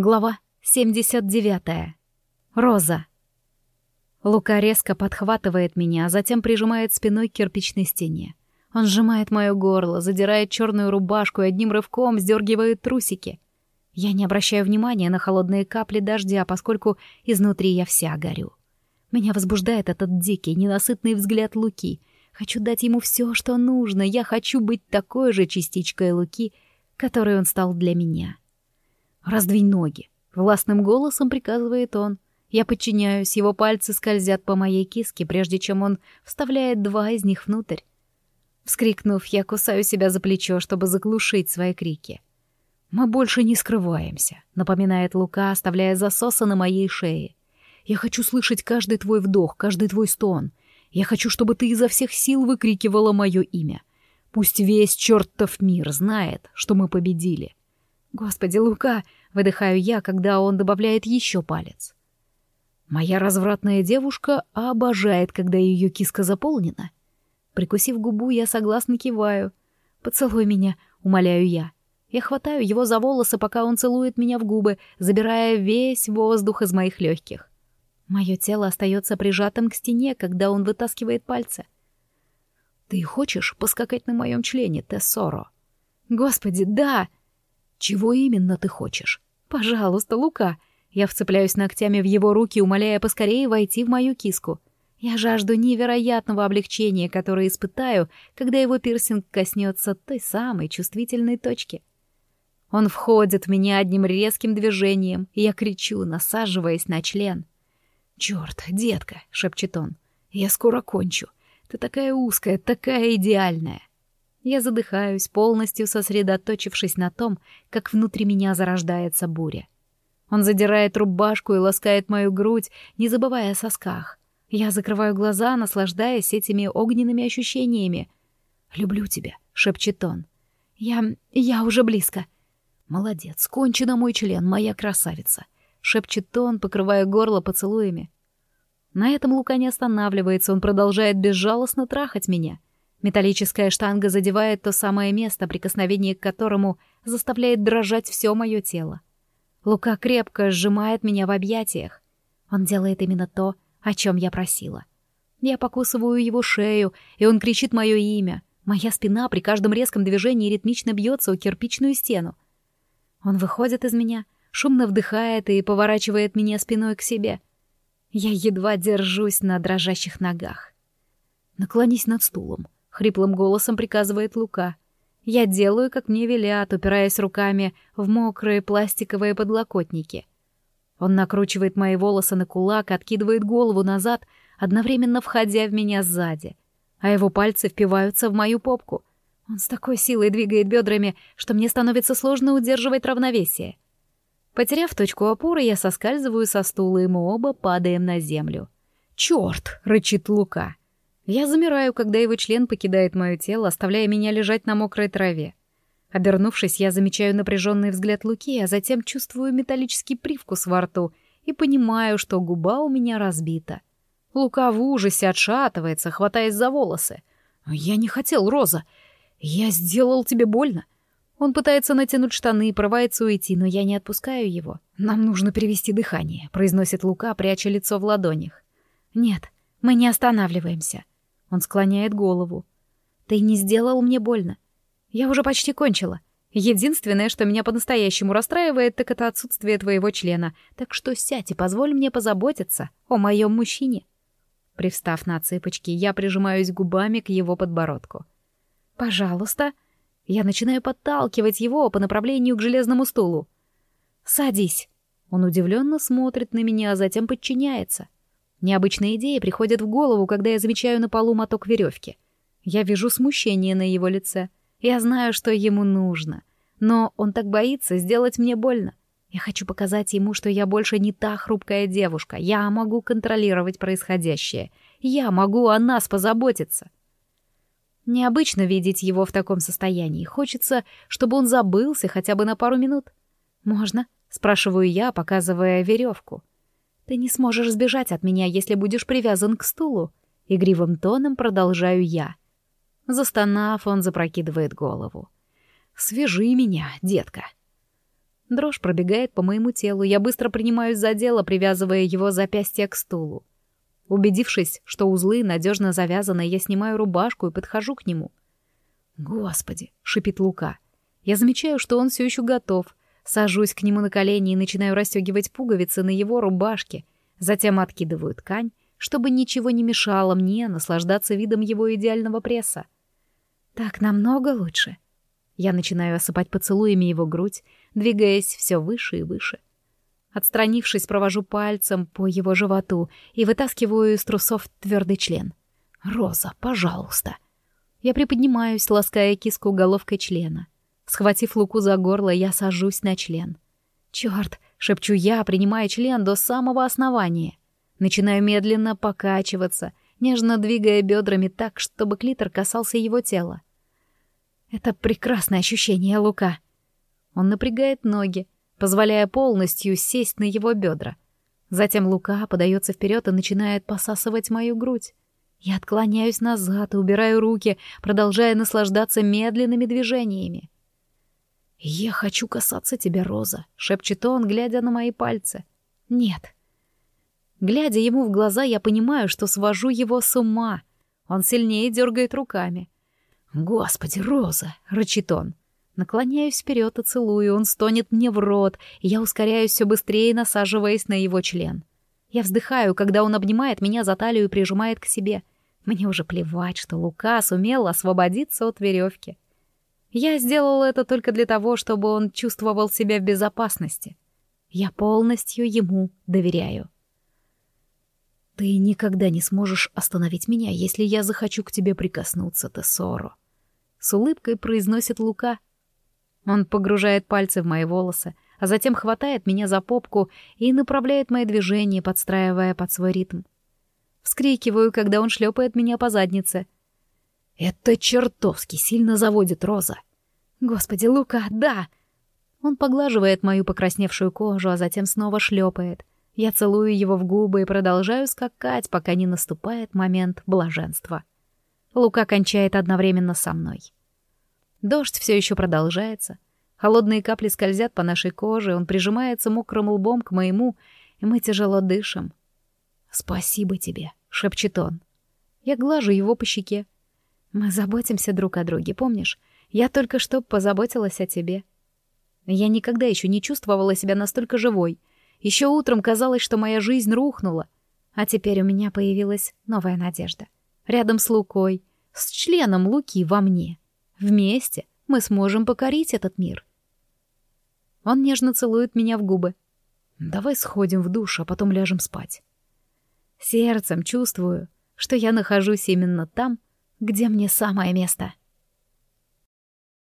Глава 79. Роза. Лука резко подхватывает меня, а затем прижимает спиной к кирпичной стене. Он сжимает мое горло, задирает черную рубашку и одним рывком сдергивает трусики. Я не обращаю внимания на холодные капли дождя, поскольку изнутри я вся горю. Меня возбуждает этот дикий, ненасытный взгляд Луки. Хочу дать ему все, что нужно. Я хочу быть такой же частичкой Луки, которой он стал для меня. «Раздвинь ноги», — властным голосом приказывает он. Я подчиняюсь, его пальцы скользят по моей киске, прежде чем он вставляет два из них внутрь. Вскрикнув, я кусаю себя за плечо, чтобы заглушить свои крики. «Мы больше не скрываемся», — напоминает Лука, оставляя засосы на моей шее. «Я хочу слышать каждый твой вдох, каждый твой стон. Я хочу, чтобы ты изо всех сил выкрикивала мое имя. Пусть весь чертов мир знает, что мы победили. «Господи, Лука!» — выдыхаю я, когда он добавляет еще палец. Моя развратная девушка обожает, когда ее киска заполнена. Прикусив губу, я согласно киваю. «Поцелуй меня», — умоляю я. Я хватаю его за волосы, пока он целует меня в губы, забирая весь воздух из моих легких. Мое тело остается прижатым к стене, когда он вытаскивает пальцы. «Ты хочешь поскакать на моем члене, Тессоро?» «Господи, да!» «Чего именно ты хочешь?» «Пожалуйста, Лука!» Я вцепляюсь ногтями в его руки, умоляя поскорее войти в мою киску. Я жажду невероятного облегчения, которое испытаю, когда его пирсинг коснется той самой чувствительной точки. Он входит в меня одним резким движением, и я кричу, насаживаясь на член. «Чёрт, детка!» — шепчет он. «Я скоро кончу. Ты такая узкая, такая идеальная!» Я задыхаюсь, полностью сосредоточившись на том, как внутри меня зарождается буря. Он задирает рубашку и ласкает мою грудь, не забывая о сосках. Я закрываю глаза, наслаждаясь этими огненными ощущениями. «Люблю тебя», — шепчет он. «Я... я уже близко». «Молодец, кончена мой член, моя красавица», — шепчет он, покрывая горло поцелуями. На этом Лука не останавливается, он продолжает безжалостно трахать меня — Металлическая штанга задевает то самое место, прикосновение к которому заставляет дрожать все мое тело. Лука крепко сжимает меня в объятиях. Он делает именно то, о чем я просила. Я покусываю его шею, и он кричит мое имя. Моя спина при каждом резком движении ритмично бьется о кирпичную стену. Он выходит из меня, шумно вдыхает и поворачивает меня спиной к себе. Я едва держусь на дрожащих ногах. Наклонись над стулом хриплым голосом приказывает Лука. Я делаю, как мне велят, упираясь руками в мокрые пластиковые подлокотники. Он накручивает мои волосы на кулак, откидывает голову назад, одновременно входя в меня сзади, а его пальцы впиваются в мою попку. Он с такой силой двигает бедрами, что мне становится сложно удерживать равновесие. Потеряв точку опоры, я соскальзываю со стула, и мы оба падаем на землю. «Чёрт!» — рычит Лука. Я замираю, когда его член покидает мое тело, оставляя меня лежать на мокрой траве. Обернувшись, я замечаю напряженный взгляд Луки, а затем чувствую металлический привкус во рту и понимаю, что губа у меня разбита. Лука в ужасе отшатывается, хватаясь за волосы. «Я не хотел, Роза. Я сделал тебе больно». Он пытается натянуть штаны и порывается уйти, но я не отпускаю его. «Нам нужно перевести дыхание», — произносит Лука, пряча лицо в ладонях. «Нет, мы не останавливаемся. Он склоняет голову. «Ты не сделал мне больно. Я уже почти кончила. Единственное, что меня по-настоящему расстраивает, так это отсутствие твоего члена. Так что сядь и позволь мне позаботиться о моем мужчине». Привстав на цыпочки, я прижимаюсь губами к его подбородку. «Пожалуйста». Я начинаю подталкивать его по направлению к железному стулу. «Садись». Он удивленно смотрит на меня, а затем подчиняется. Необычные идеи приходят в голову, когда я замечаю на полу моток веревки. Я вижу смущение на его лице. Я знаю, что ему нужно. Но он так боится сделать мне больно. Я хочу показать ему, что я больше не та хрупкая девушка. Я могу контролировать происходящее. Я могу о нас позаботиться. Необычно видеть его в таком состоянии. Хочется, чтобы он забылся хотя бы на пару минут. «Можно?» — спрашиваю я, показывая веревку. Ты не сможешь сбежать от меня, если будешь привязан к стулу. Игривым тоном продолжаю я. Застонав, он запрокидывает голову. «Свяжи меня, детка». Дрожь пробегает по моему телу, я быстро принимаюсь за дело, привязывая его запястье к стулу. Убедившись, что узлы надежно завязаны, я снимаю рубашку и подхожу к нему. «Господи!» — шипит Лука. Я замечаю, что он все еще готов. Сажусь к нему на колени и начинаю расстегивать пуговицы на его рубашке. Затем откидываю ткань, чтобы ничего не мешало мне наслаждаться видом его идеального пресса. Так намного лучше. Я начинаю осыпать поцелуями его грудь, двигаясь все выше и выше. Отстранившись, провожу пальцем по его животу и вытаскиваю из трусов твердый член. «Роза, пожалуйста!» Я приподнимаюсь, лаская киску головкой члена. Схватив Луку за горло, я сажусь на член. «Чёрт!» — шепчу я, принимая член до самого основания. Начинаю медленно покачиваться, нежно двигая бедрами так, чтобы клитор касался его тела. Это прекрасное ощущение, Лука. Он напрягает ноги, позволяя полностью сесть на его бедра. Затем Лука подается вперед и начинает посасывать мою грудь. Я отклоняюсь назад и убираю руки, продолжая наслаждаться медленными движениями. «Я хочу касаться тебя, Роза», — шепчет он, глядя на мои пальцы. «Нет». Глядя ему в глаза, я понимаю, что свожу его с ума. Он сильнее дергает руками. «Господи, Роза!» — рычит он. Наклоняюсь вперед и целую, он стонет мне в рот, и я ускоряюсь все быстрее, насаживаясь на его член. Я вздыхаю, когда он обнимает меня за талию и прижимает к себе. Мне уже плевать, что Лука сумел освободиться от веревки. Я сделал это только для того, чтобы он чувствовал себя в безопасности. Я полностью ему доверяю. Ты никогда не сможешь остановить меня, если я захочу к тебе прикоснуться, Тессоро. С улыбкой произносит Лука. Он погружает пальцы в мои волосы, а затем хватает меня за попку и направляет мои движения, подстраивая под свой ритм. Вскрикиваю, когда он шлепает меня по заднице. Это чертовски сильно заводит Роза. Господи, Лука, да! Он поглаживает мою покрасневшую кожу, а затем снова шлепает. Я целую его в губы и продолжаю скакать, пока не наступает момент блаженства. Лука кончает одновременно со мной. Дождь все еще продолжается. Холодные капли скользят по нашей коже, он прижимается мокрым лбом к моему, и мы тяжело дышим. «Спасибо тебе», — шепчет он. Я глажу его по щеке. «Мы заботимся друг о друге, помнишь? Я только что позаботилась о тебе». Я никогда еще не чувствовала себя настолько живой. Еще утром казалось, что моя жизнь рухнула, а теперь у меня появилась новая надежда. Рядом с Лукой, с членом Луки во мне. Вместе мы сможем покорить этот мир. Он нежно целует меня в губы. Давай сходим в душ, а потом ляжем спать. Сердцем чувствую, что я нахожусь именно там, где мне самое место.